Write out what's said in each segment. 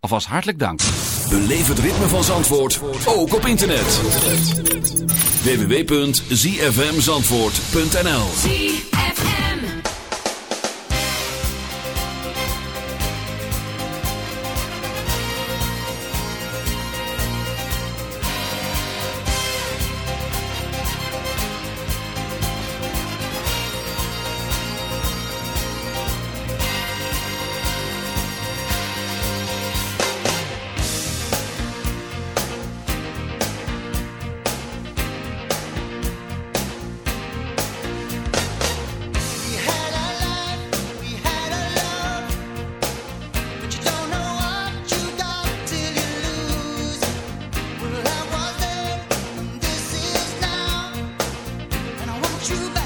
Alvast hartelijk dank. Beleef het ritme van Zandvoort, ook op internet. www.zfmzandvoort.nl true.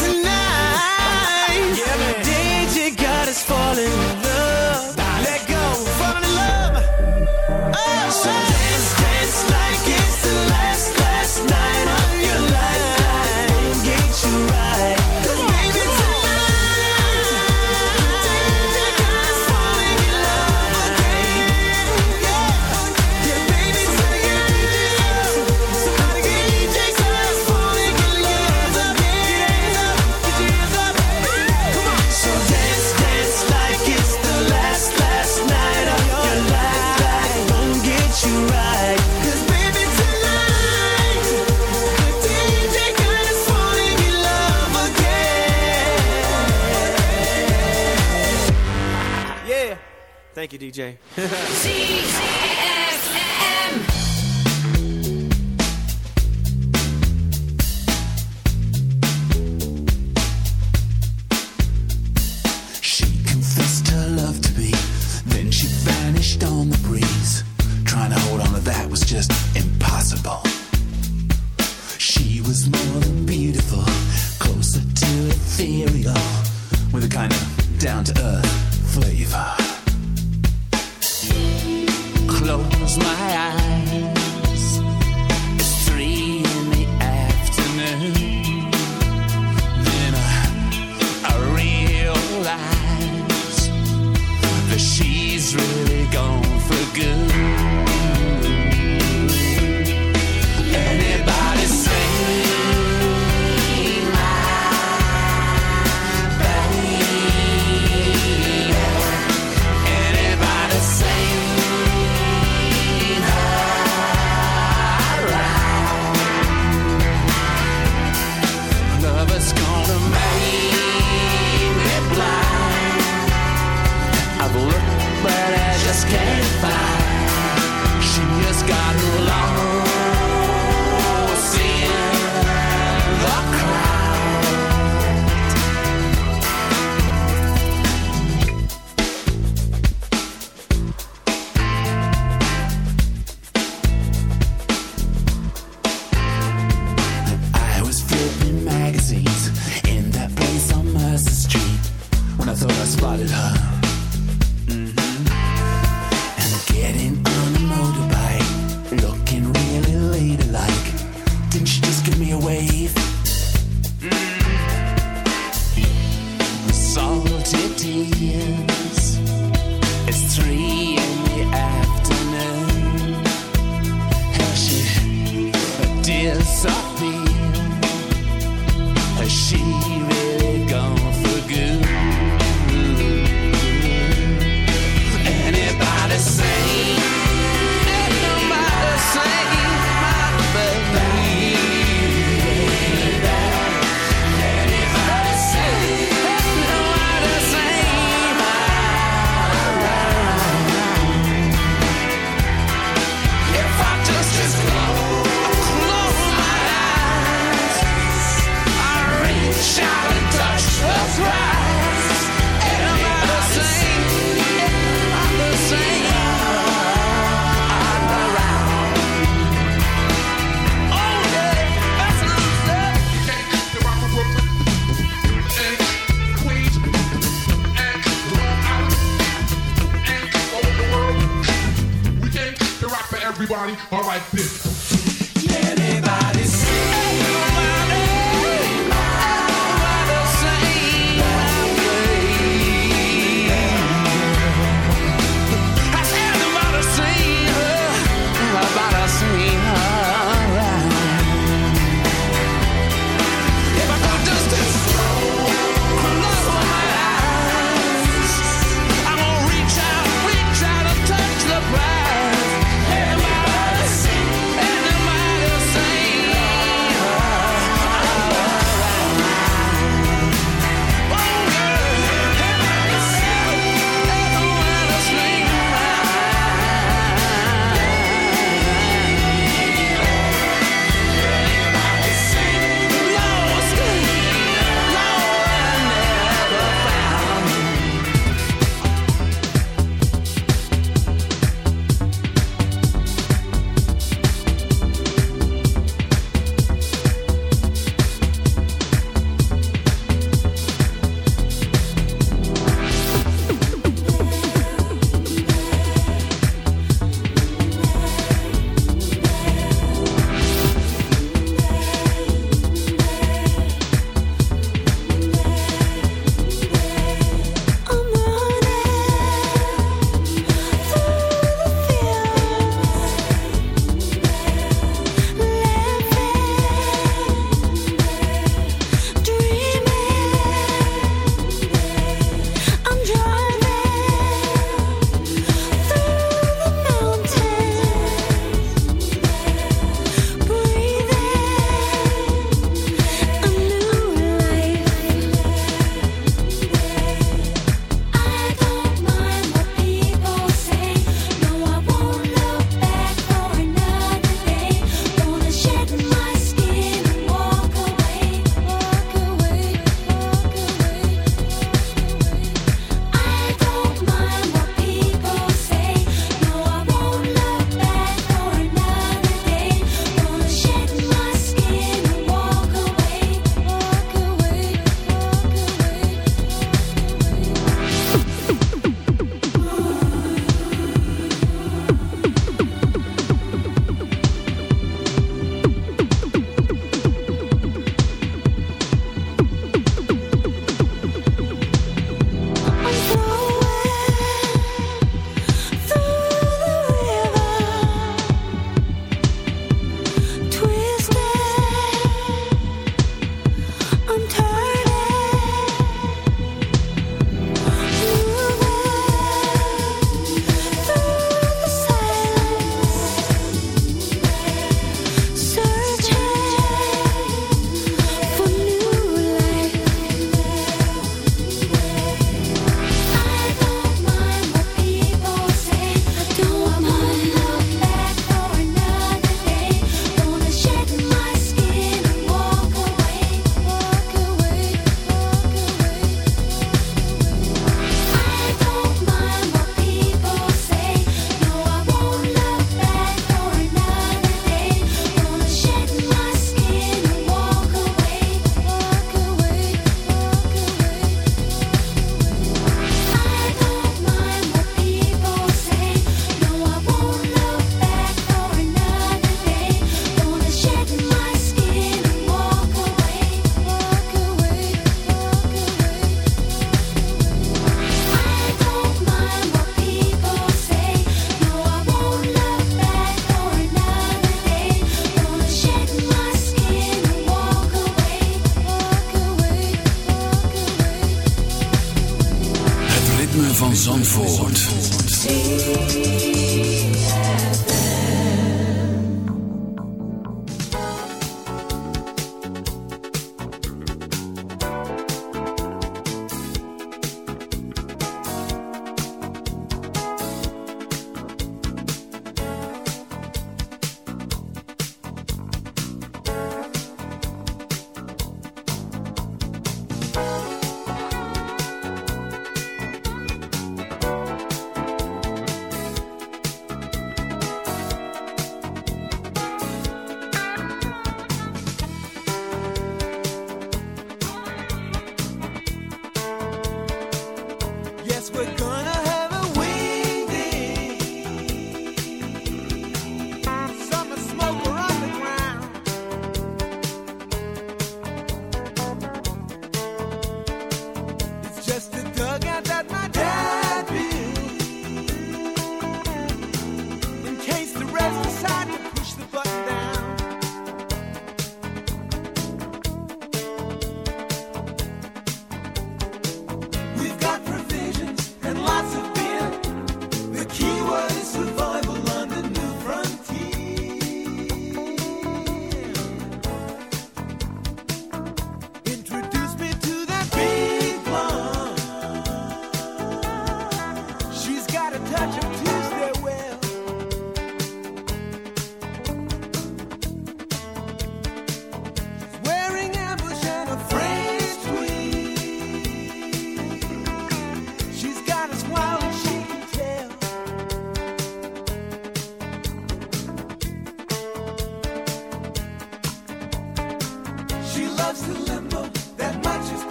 falling in love. Thank you, DJ.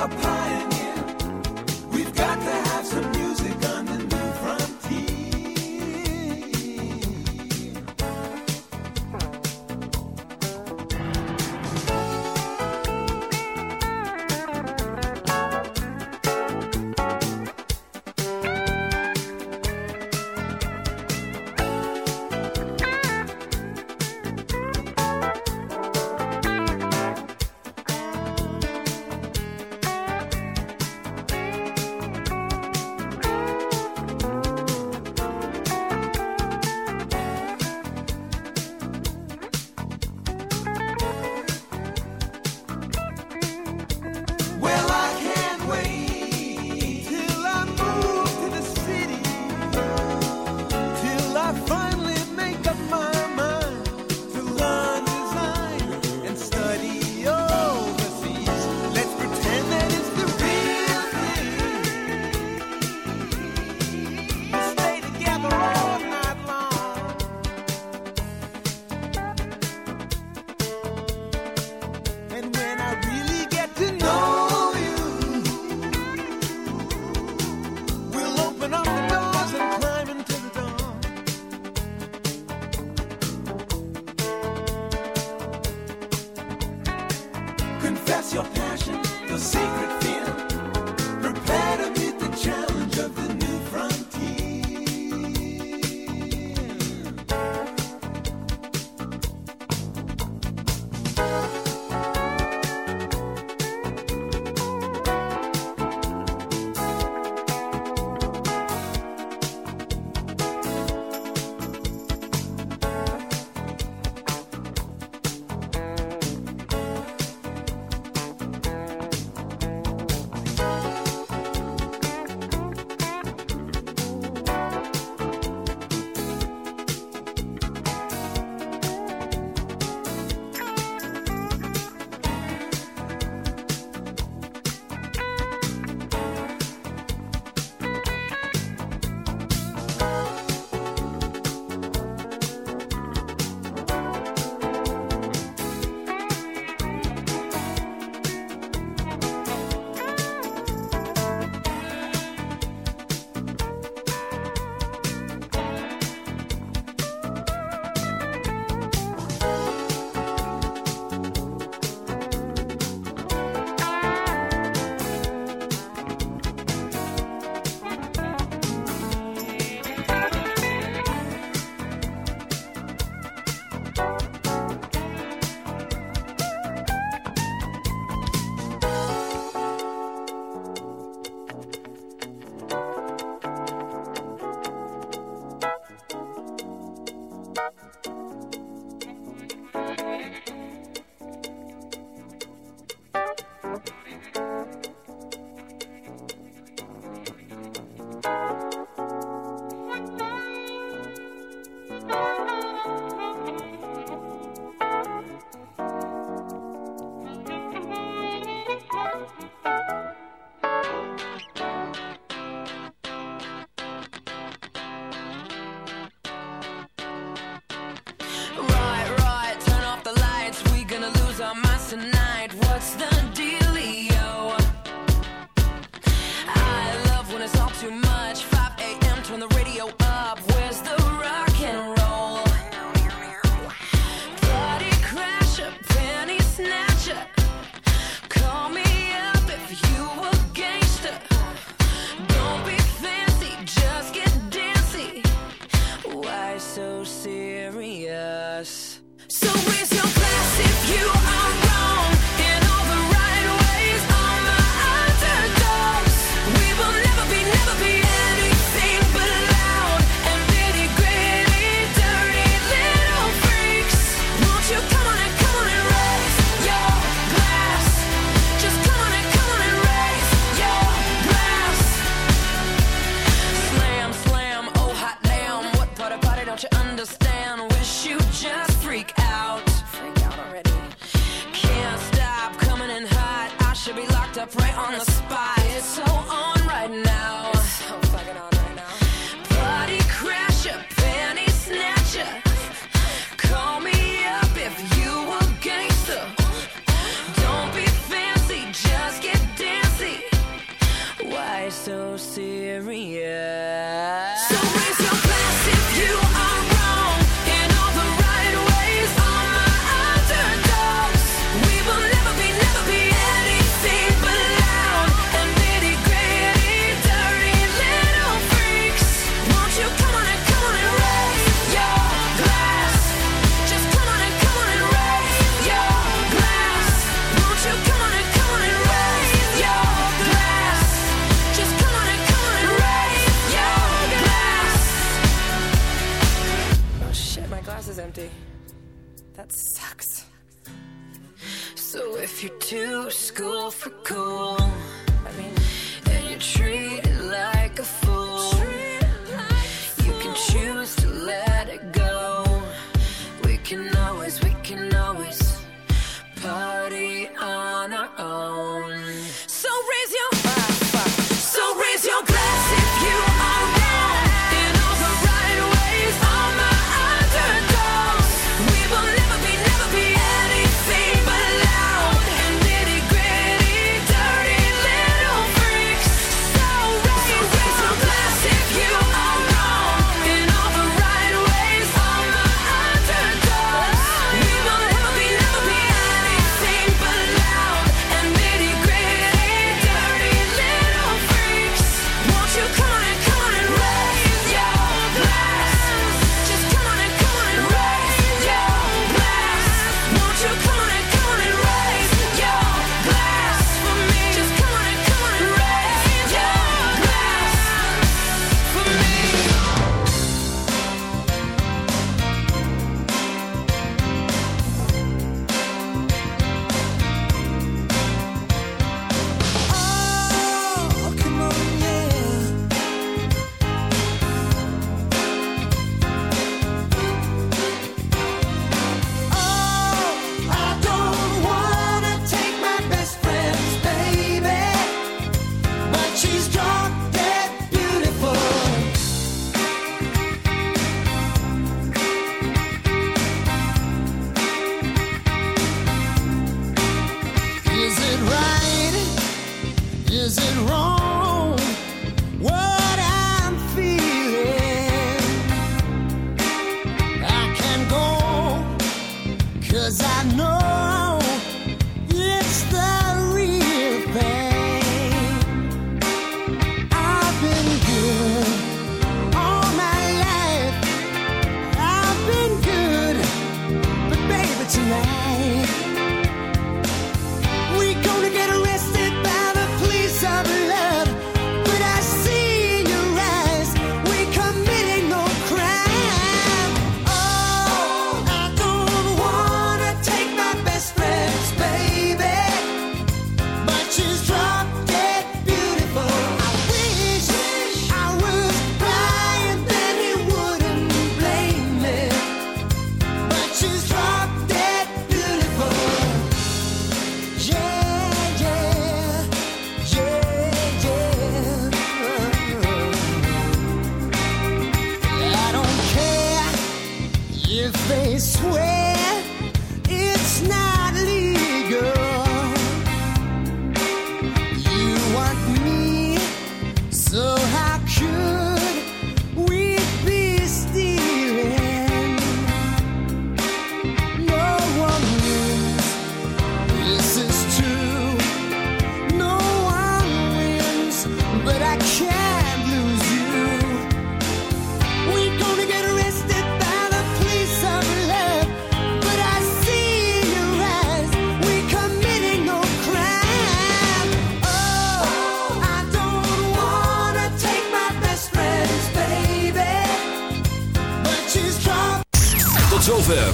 apart. to school for cool.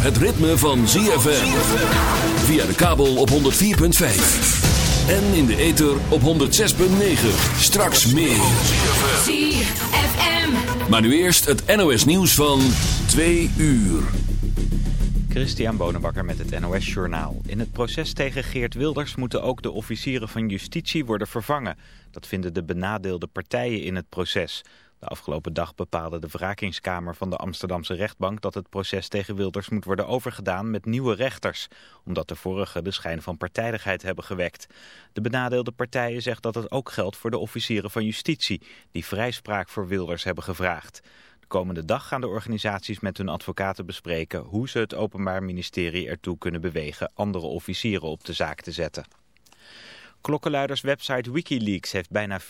het ritme van ZFM. Via de kabel op 104.5. En in de ether op 106.9. Straks meer. ZFM. Maar nu eerst het NOS nieuws van 2 uur. Christian Bonenbakker met het NOS Journaal. In het proces tegen Geert Wilders moeten ook de officieren van justitie worden vervangen. Dat vinden de benadeelde partijen in het proces... De afgelopen dag bepaalde de wrakingskamer van de Amsterdamse rechtbank... dat het proces tegen Wilders moet worden overgedaan met nieuwe rechters... omdat de vorige de schijn van partijdigheid hebben gewekt. De benadeelde partijen zeggen dat het ook geldt voor de officieren van justitie... die vrijspraak voor Wilders hebben gevraagd. De komende dag gaan de organisaties met hun advocaten bespreken... hoe ze het Openbaar Ministerie ertoe kunnen bewegen... andere officieren op de zaak te zetten. Klokkenluiderswebsite Wikileaks heeft bijna 400.000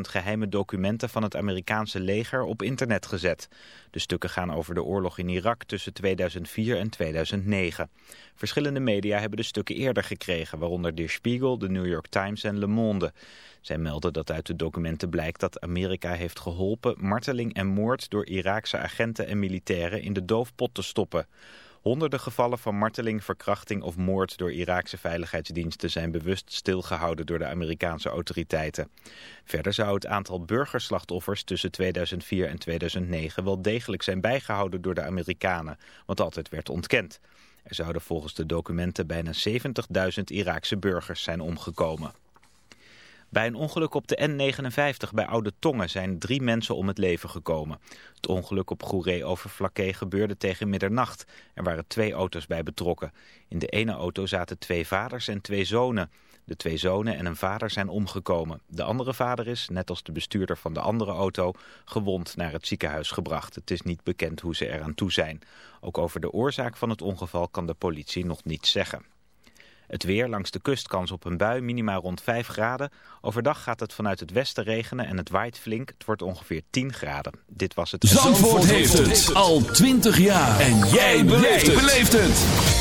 geheime documenten van het Amerikaanse leger op internet gezet. De stukken gaan over de oorlog in Irak tussen 2004 en 2009. Verschillende media hebben de stukken eerder gekregen, waaronder Der Spiegel, de New York Times en Le Monde. Zij melden dat uit de documenten blijkt dat Amerika heeft geholpen marteling en moord door Iraakse agenten en militairen in de doofpot te stoppen. Honderden gevallen van marteling, verkrachting of moord door Iraakse veiligheidsdiensten zijn bewust stilgehouden door de Amerikaanse autoriteiten. Verder zou het aantal burgerslachtoffers tussen 2004 en 2009 wel degelijk zijn bijgehouden door de Amerikanen, wat altijd werd ontkend. Er zouden volgens de documenten bijna 70.000 Iraakse burgers zijn omgekomen. Bij een ongeluk op de N59 bij Oude Tongen zijn drie mensen om het leven gekomen. Het ongeluk op Goeree Overflakkee gebeurde tegen middernacht. Er waren twee auto's bij betrokken. In de ene auto zaten twee vaders en twee zonen. De twee zonen en een vader zijn omgekomen. De andere vader is, net als de bestuurder van de andere auto, gewond naar het ziekenhuis gebracht. Het is niet bekend hoe ze eraan toe zijn. Ook over de oorzaak van het ongeval kan de politie nog niets zeggen. Het weer langs de kust kans op een bui, minima rond 5 graden. Overdag gaat het vanuit het westen regenen en het waait flink. Het wordt ongeveer 10 graden. Dit was het... Zandvoort, Zandvoort heeft het al 20 jaar. En jij beleeft het.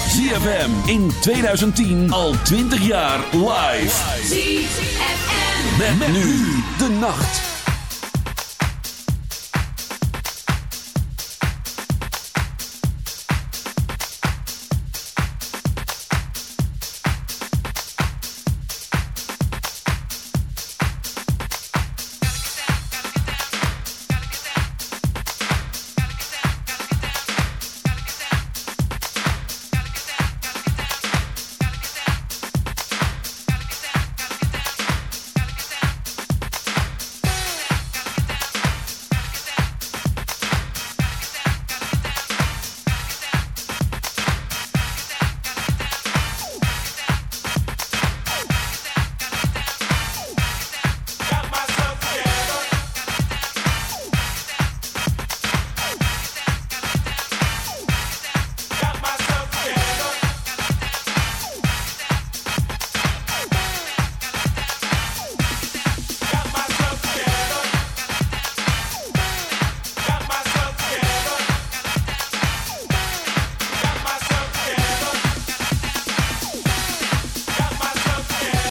ZFM in 2010 al 20 jaar live. ZFM. Met, met nu de nacht.